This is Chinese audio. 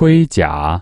盔甲。